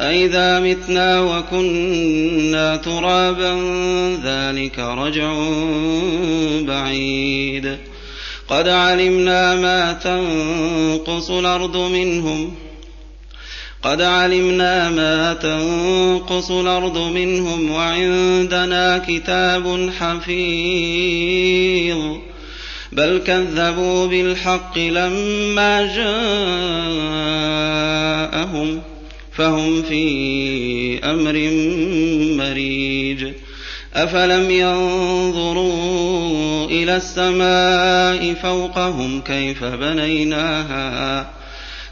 أئذا متنا وكنا ترابا ذلك رجع بعيد قد علمنا ما تنقص الأرض منهم قد علمنا ما تنقص الأرض منهم وعندنا كتاب حفيظ بل كذبوا بالحق لما جاءهم فهم في أمر مريج أفلم ينظروا إلى السماء فوقهم كيف بنيناها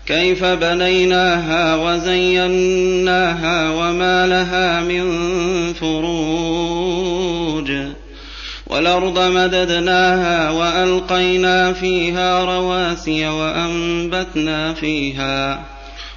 كيف بنيناها وزيناها وما لها من فروج والأرض مددناها وألقينا فيها رواسي وأنبتنا فيها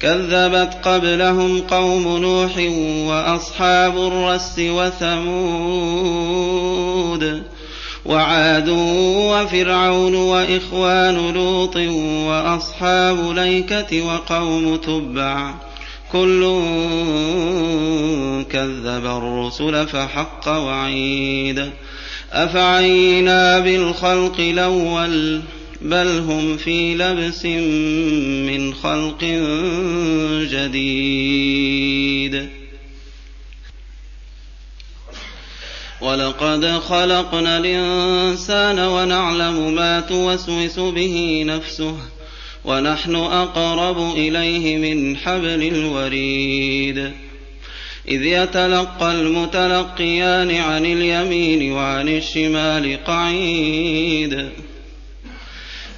كذبت قبلهم قوم نوح وأصحاب الرس وثمود وعاد وفرعون وإخوان لوط وأصحاب ليكة وقوم تبع كل كذب الرسل فحق وعيد أفعينا بالخلق الأول بل هم في لبس من خلق جديد ولقد خلقنا الانسان ونعلم ما توسوس به نفسه ونحن اقرب اليه من حبل الوريد اذ يتلقى المتلقيان عن اليمين وعن الشمال قعيد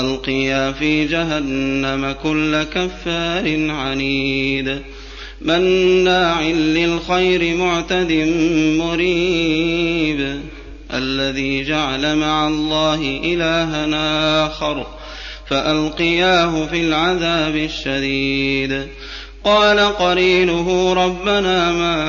ألقيا في جهنم كل كفار عنيد. مناع للخير معتد مريب. الذي جعل مع الله الها آخر فألقياه في العذاب الشديد. قال قرينه ربنا ما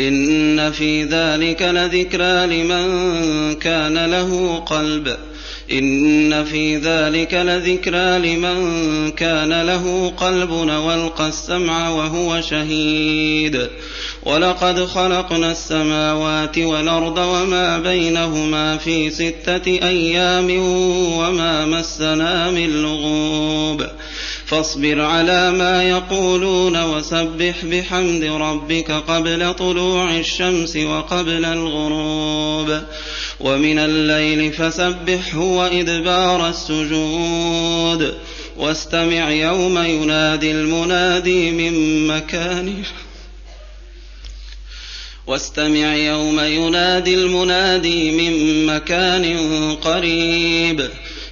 إن في ذلك لذكرى لمن كان له قلب. إن في ذلك لذكرى لمن كان له قلب وألقى السمع وهو شهيد. ولقد خلقنا السماوات والأرض وما بينهما في ستة أيام وما مسنا من لغوب. فاصبر على ما يقولون وسبح بحمد ربك قبل طلوع الشمس وقبل الغروب. ومن الليل فسبحه وإدبار السجود. واستمع يوم ينادي المنادي من مكان. واستمع يوم ينادي المنادي من مكان قريب.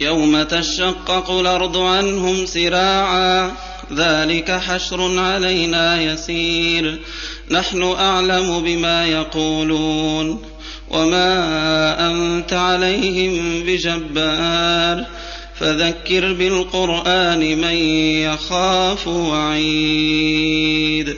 يوم تشقق الأرض عنهم سراعا ذلك حشر علينا يسير. نحن أعلم بما يقولون. وما أنت عليهم بجبار. فذكر بالقرآن من يخاف وعيد.